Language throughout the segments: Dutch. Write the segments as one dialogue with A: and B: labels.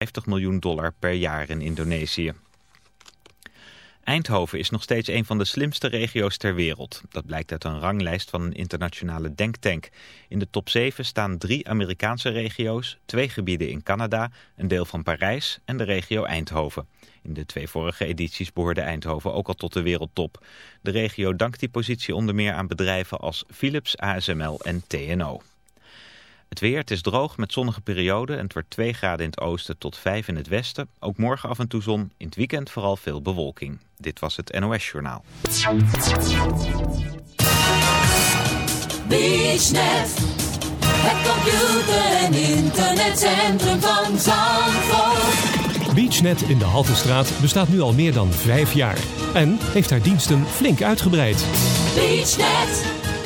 A: 50 miljoen dollar per jaar in Indonesië. Eindhoven is nog steeds een van de slimste regio's ter wereld. Dat blijkt uit een ranglijst van een internationale denktank. In de top 7 staan drie Amerikaanse regio's, twee gebieden in Canada, een deel van Parijs en de regio Eindhoven. In de twee vorige edities behoorde Eindhoven ook al tot de wereldtop. De regio dankt die positie onder meer aan bedrijven als Philips, ASML en TNO. Het weer, het is droog met zonnige perioden en het wordt 2 graden in het oosten tot 5 in het westen. Ook morgen af en toe zon, in het weekend vooral veel bewolking. Dit was het NOS Journaal.
B: BeachNet, het computer- en internetcentrum van Zandvoort.
C: BeachNet in de Haltestraat bestaat nu al meer dan vijf jaar. En heeft haar diensten flink uitgebreid.
B: BeachNet,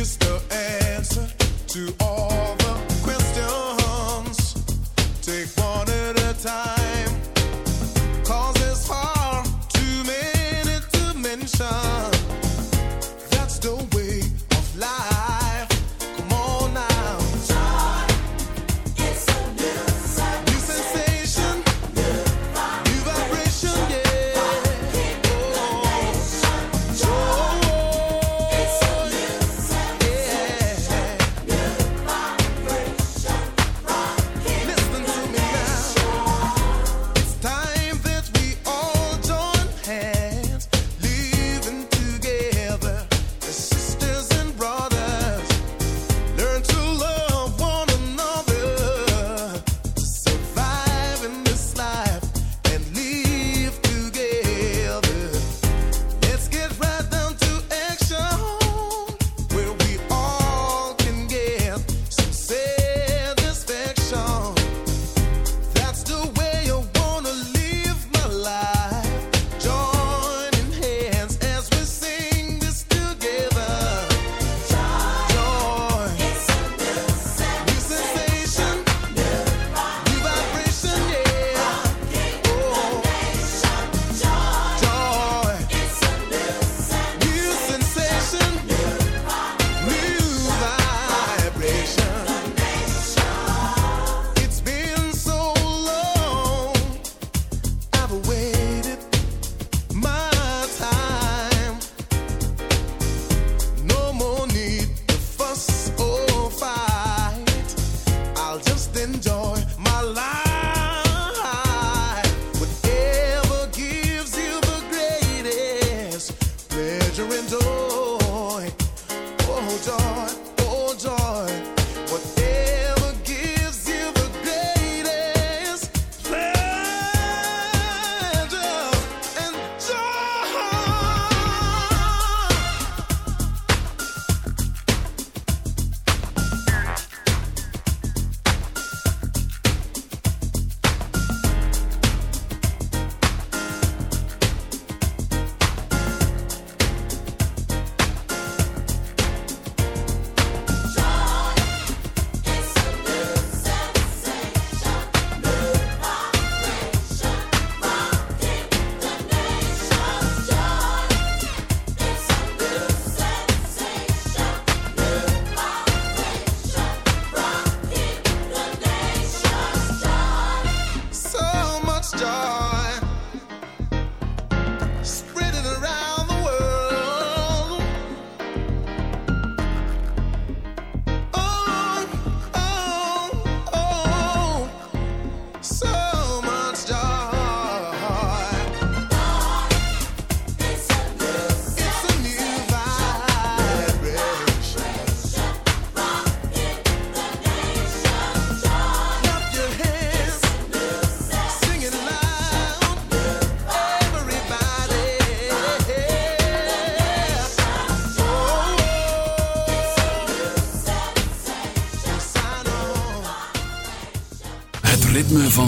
D: Is the answer to all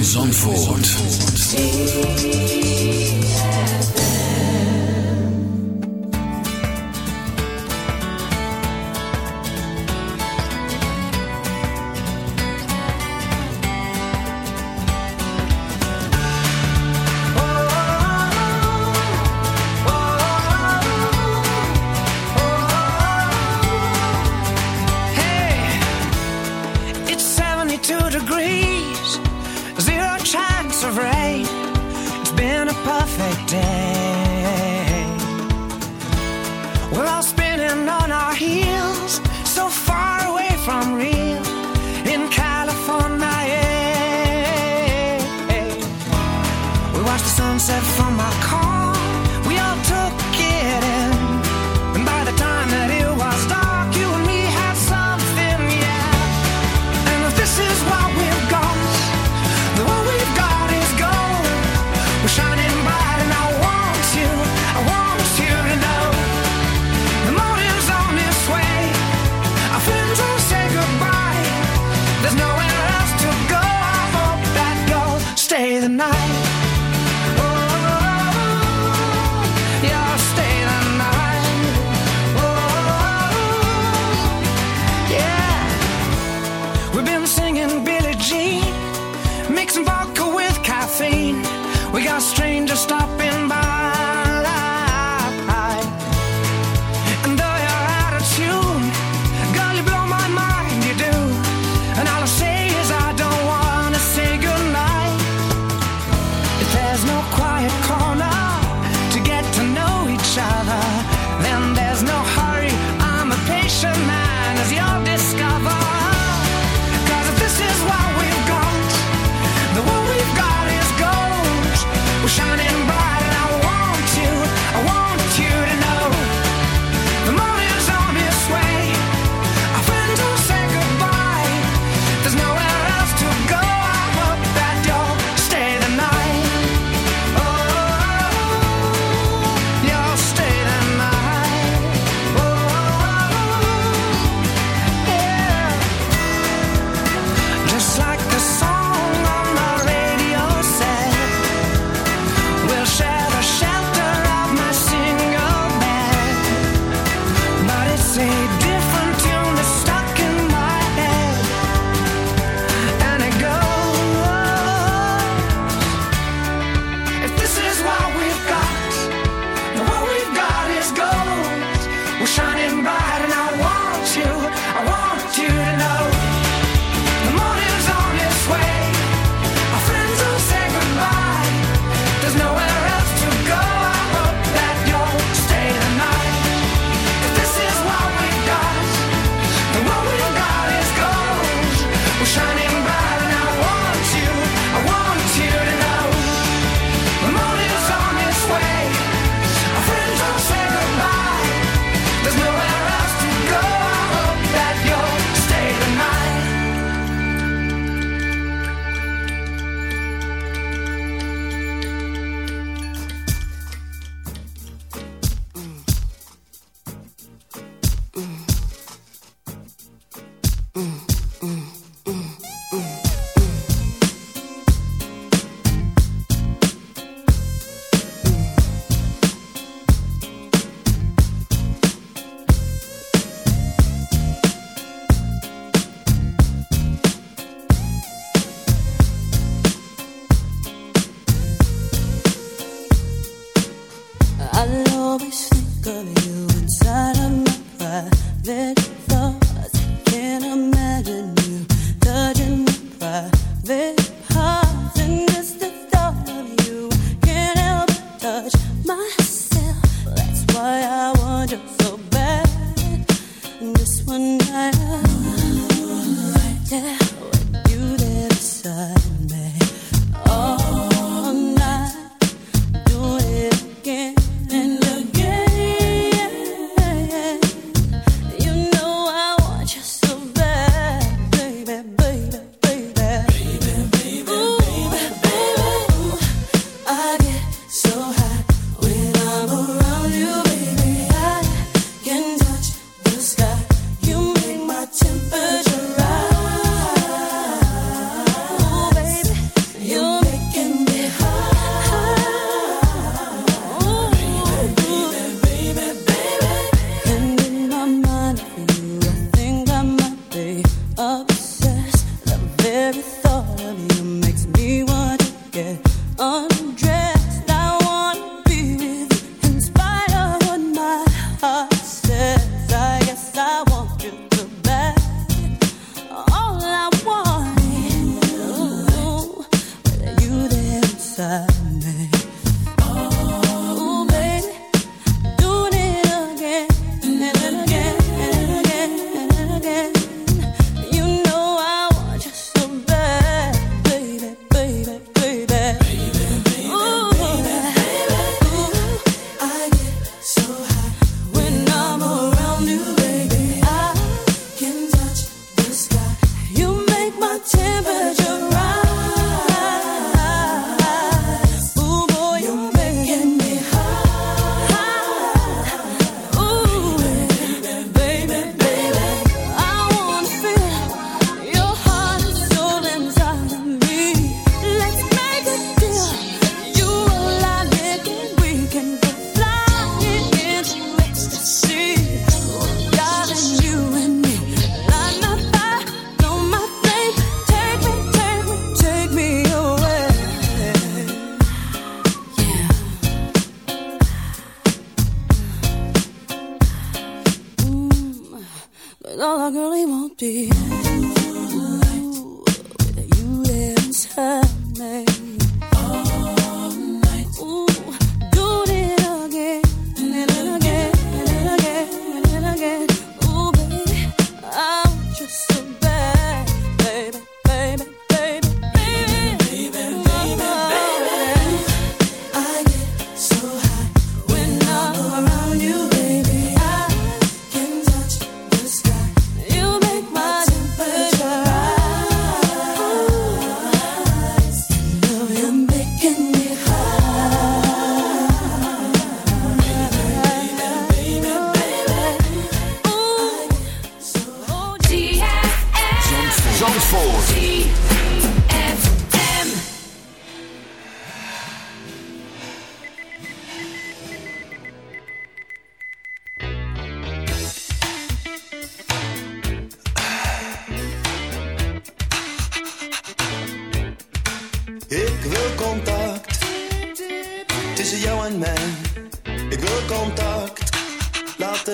E: van.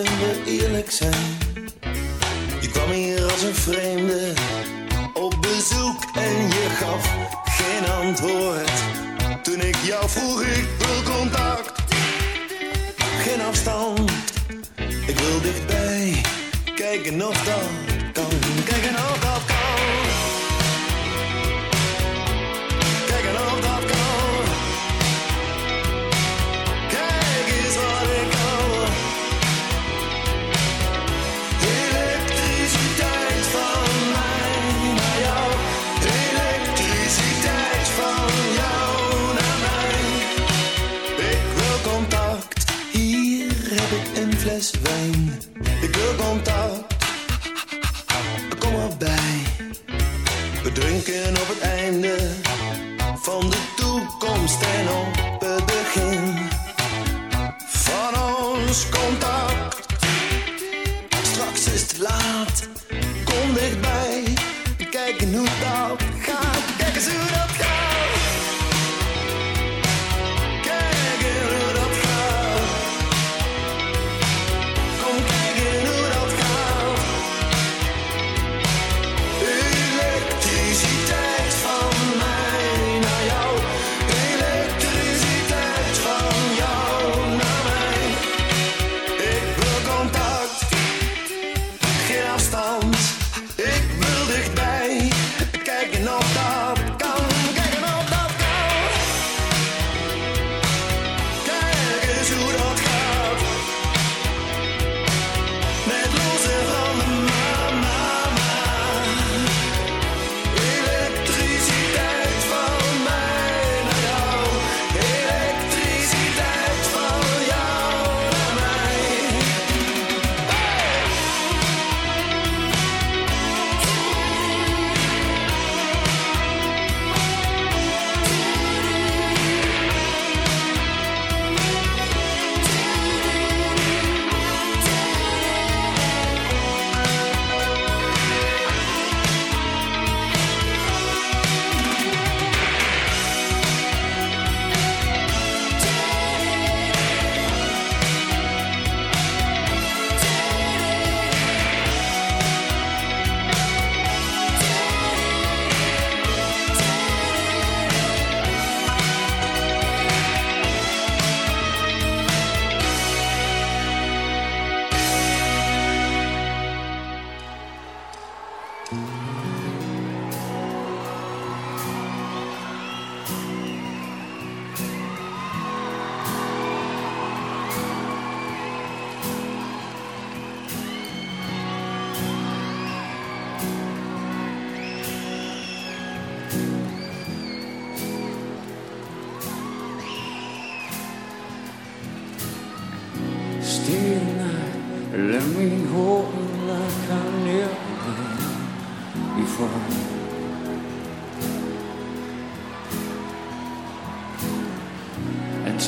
F: laten we eerlijk zijn.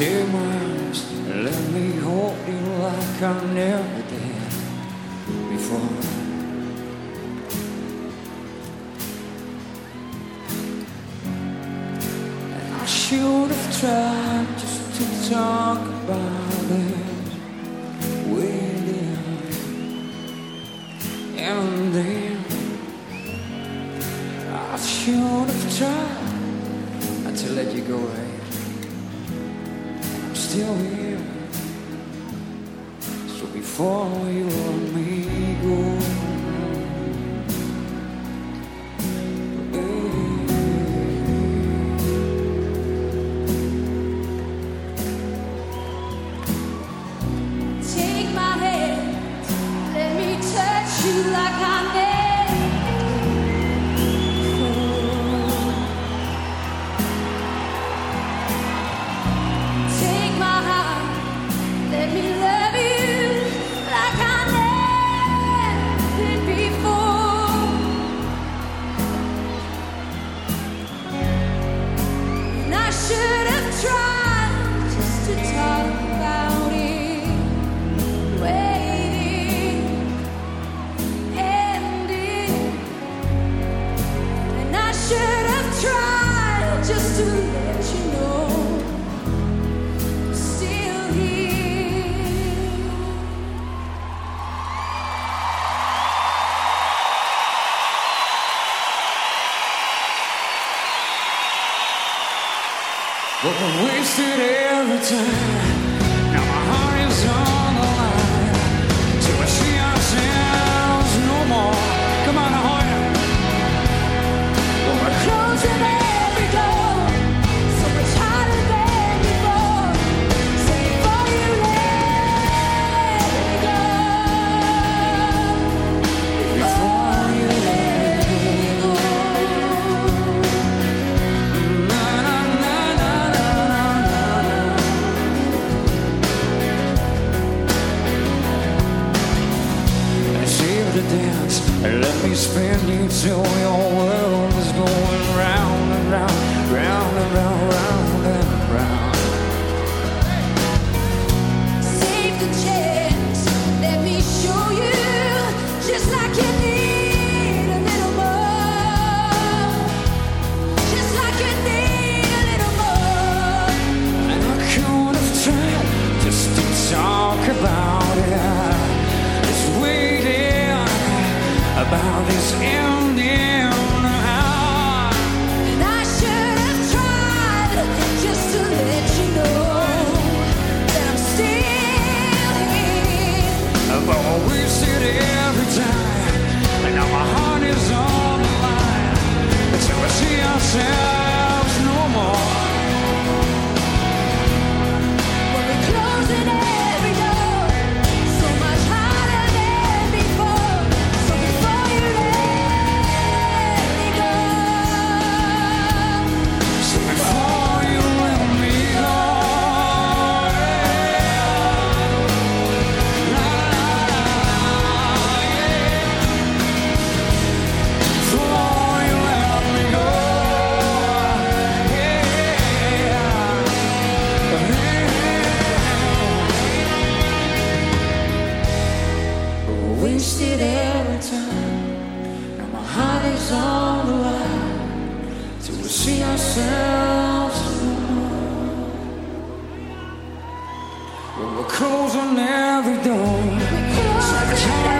G: Take my arms and
H: let me
B: hold you like I never did before. I should have tried just to talk about it.
H: it every time. Now my heart is on the line till we see ourselves. When we're closing every door, so
G: I can't.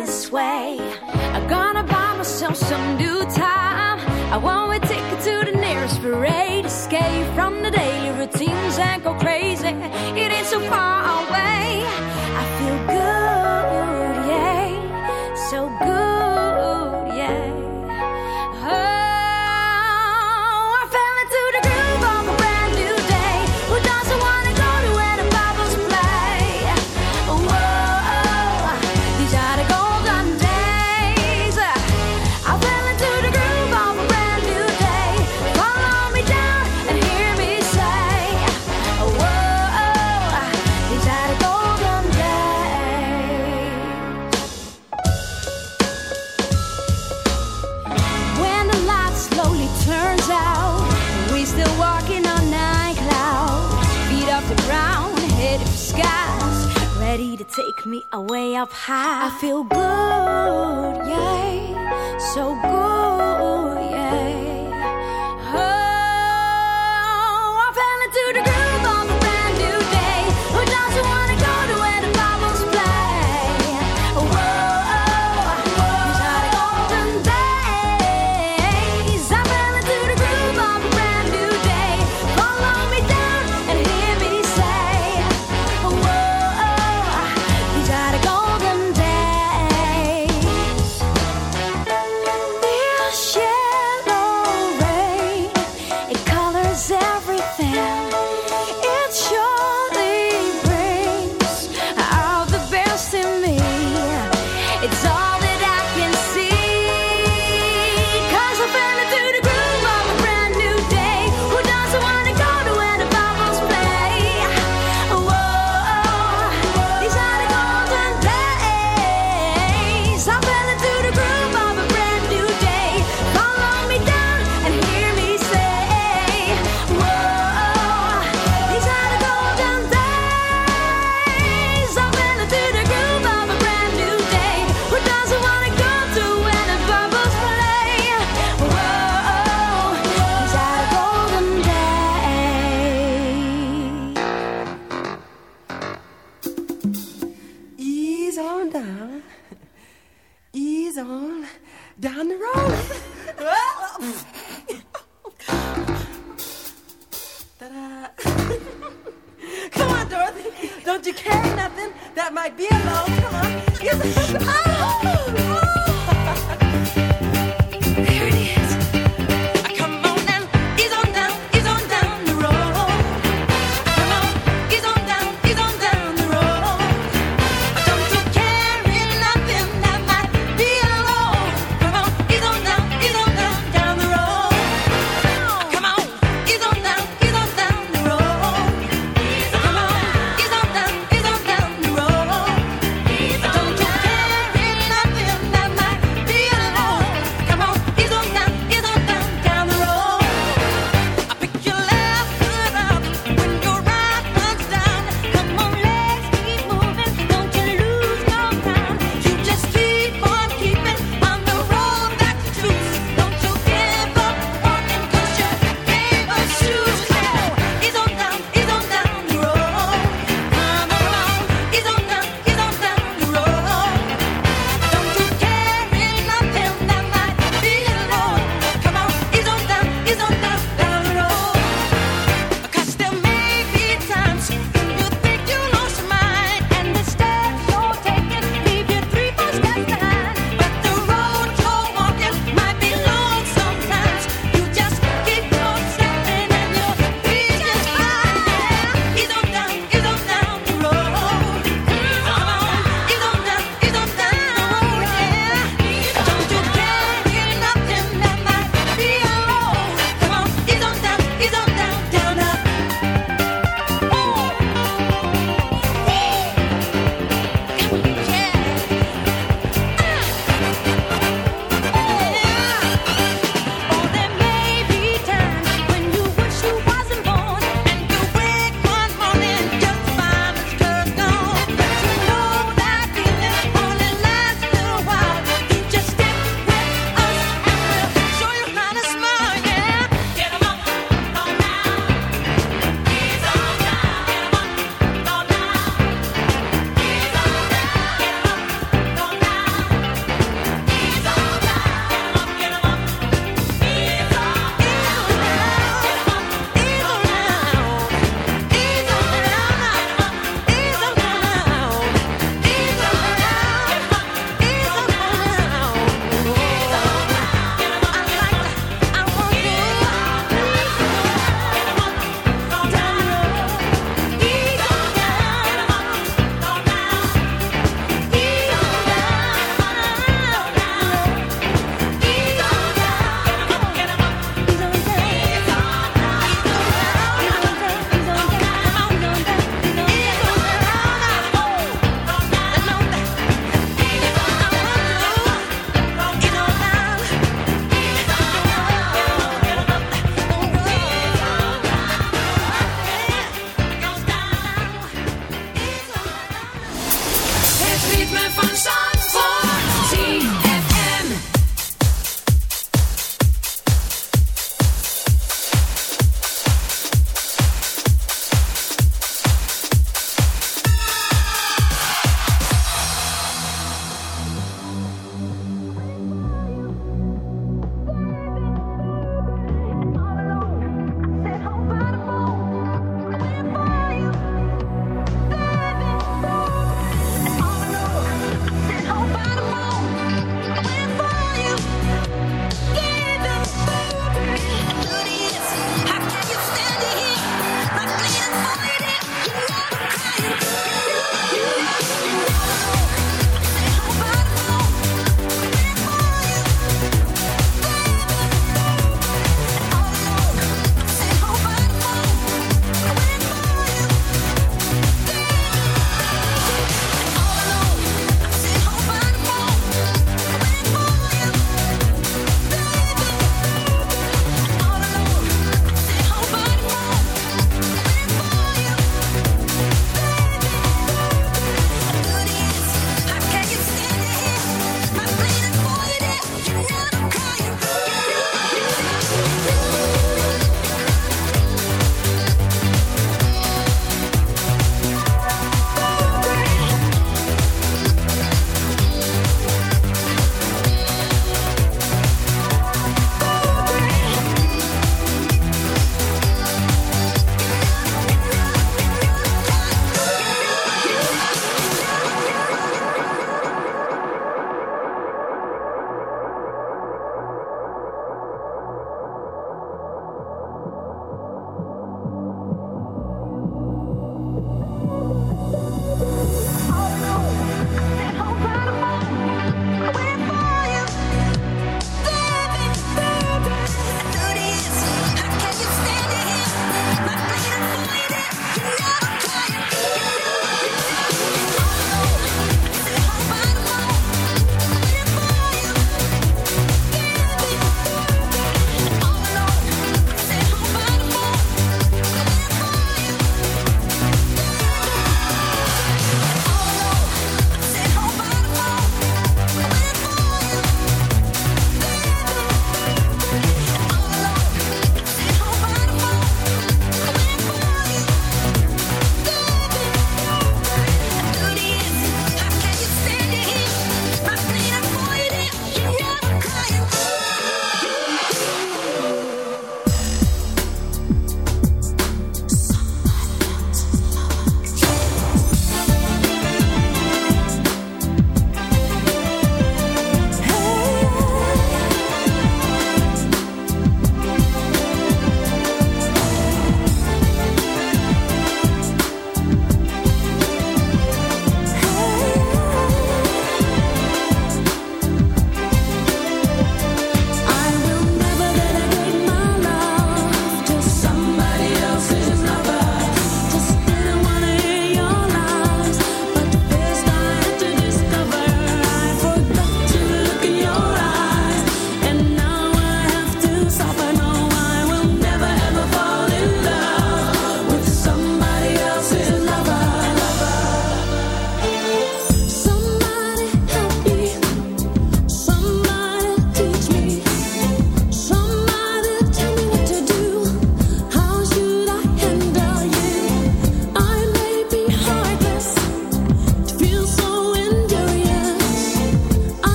B: This way, I'm gonna buy myself some new time. I want a ticket to the nearest parade. Escape from the daily routines and go crazy. It ain't so far. way up high. I feel good, yeah.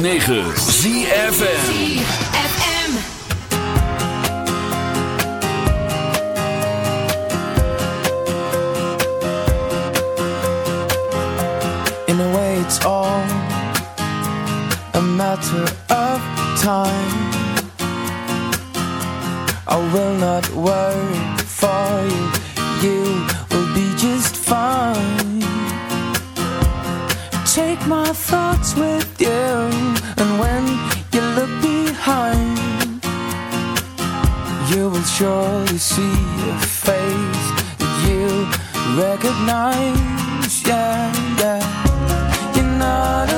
B: 9. Good
I: recognize, yeah, yeah. You're not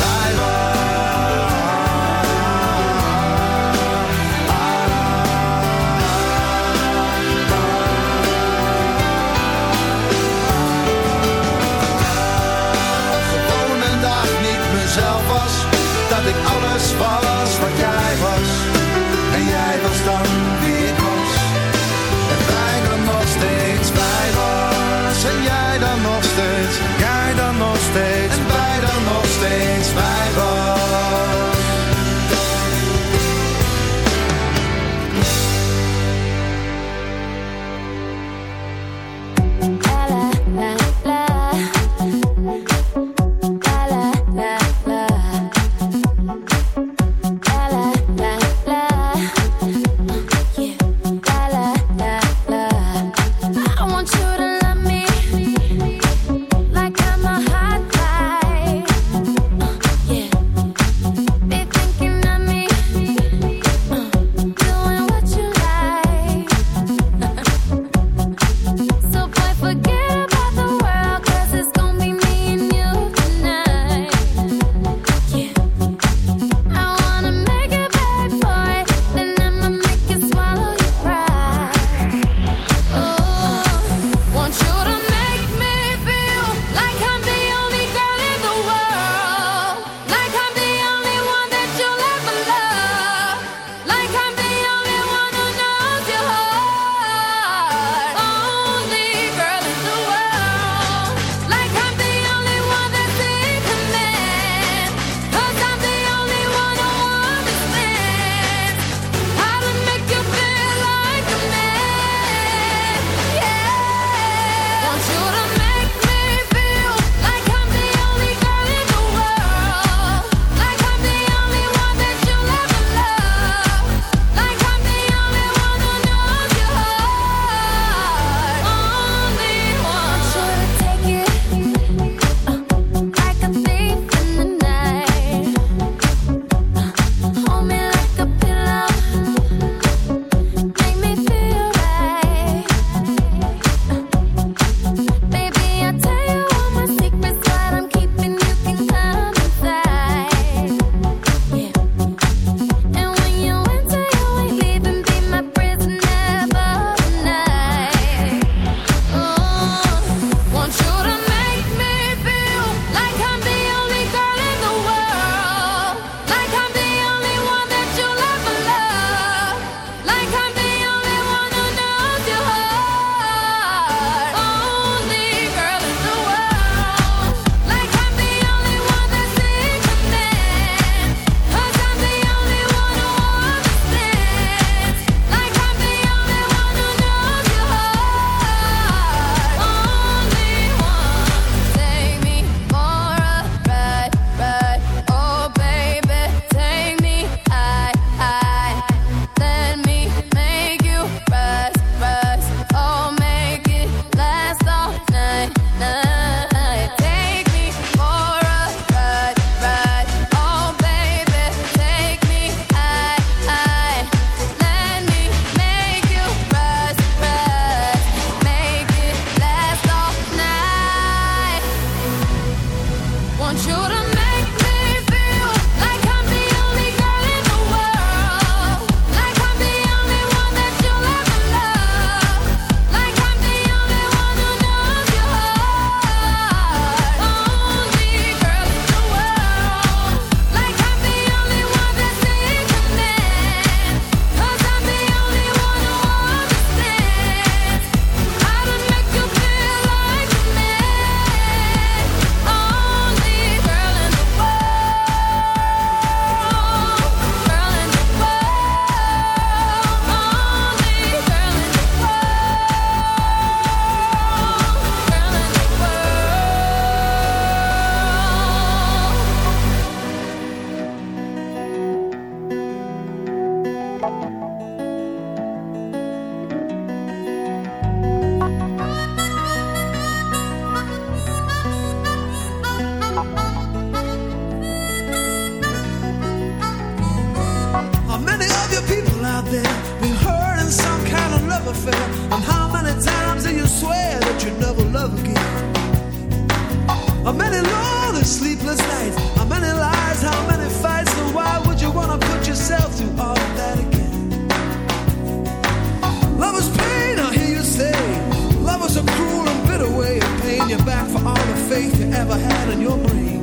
J: affair? And how many times do you swear that you never love again? How many lonely sleepless nights? How many lies? How many fights? And why would you wanna put yourself through all of that again? Love is pain, I hear you say. Love is a cruel and bitter way of paying you back for all the faith you ever had in your brain.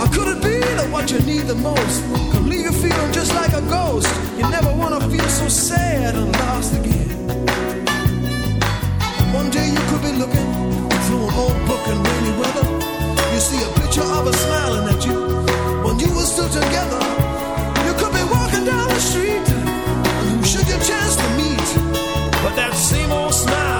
J: Or could it be that what you need the most leave you feeling just like a ghost? You never wanna feel so sad and lost again. One day you could be looking through an old book in rainy weather. You see a picture of smiling at you when you were still together. You could be walking down the street and chance to meet? But that same old smile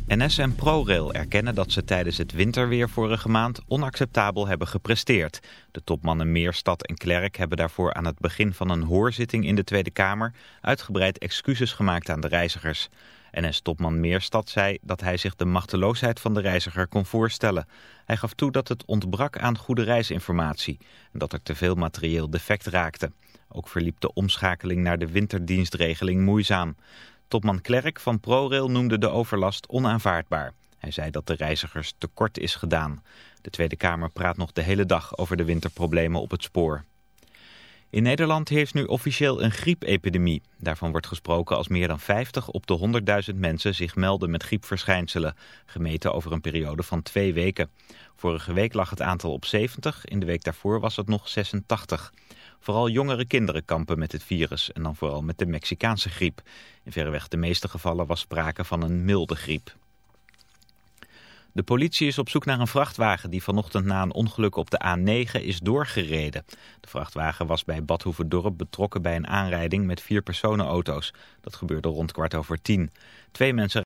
A: NS en ProRail erkennen dat ze tijdens het winterweer vorige maand onacceptabel hebben gepresteerd. De topmannen Meerstad en Klerk hebben daarvoor aan het begin van een hoorzitting in de Tweede Kamer uitgebreid excuses gemaakt aan de reizigers. NS-topman Meerstad zei dat hij zich de machteloosheid van de reiziger kon voorstellen. Hij gaf toe dat het ontbrak aan goede reisinformatie en dat er te veel materieel defect raakte. Ook verliep de omschakeling naar de winterdienstregeling moeizaam. Topman Klerk van ProRail noemde de overlast onaanvaardbaar. Hij zei dat de reizigers tekort is gedaan. De Tweede Kamer praat nog de hele dag over de winterproblemen op het spoor. In Nederland heeft nu officieel een griepepidemie. Daarvan wordt gesproken als meer dan 50 op de 100.000 mensen zich melden met griepverschijnselen, gemeten over een periode van twee weken. Vorige week lag het aantal op 70, in de week daarvoor was het nog 86. Vooral jongere kinderen kampen met het virus en dan vooral met de Mexicaanse griep. In verreweg de meeste gevallen was sprake van een milde griep. De politie is op zoek naar een vrachtwagen die vanochtend na een ongeluk op de A9 is doorgereden. De vrachtwagen was bij Badhoevedorp betrokken bij een aanrijding met vier personenauto's. Dat gebeurde rond kwart over tien. Twee mensen